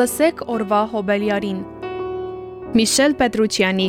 Լսեք օրվա հոբելյարին։ Միշել Պետրուչյանի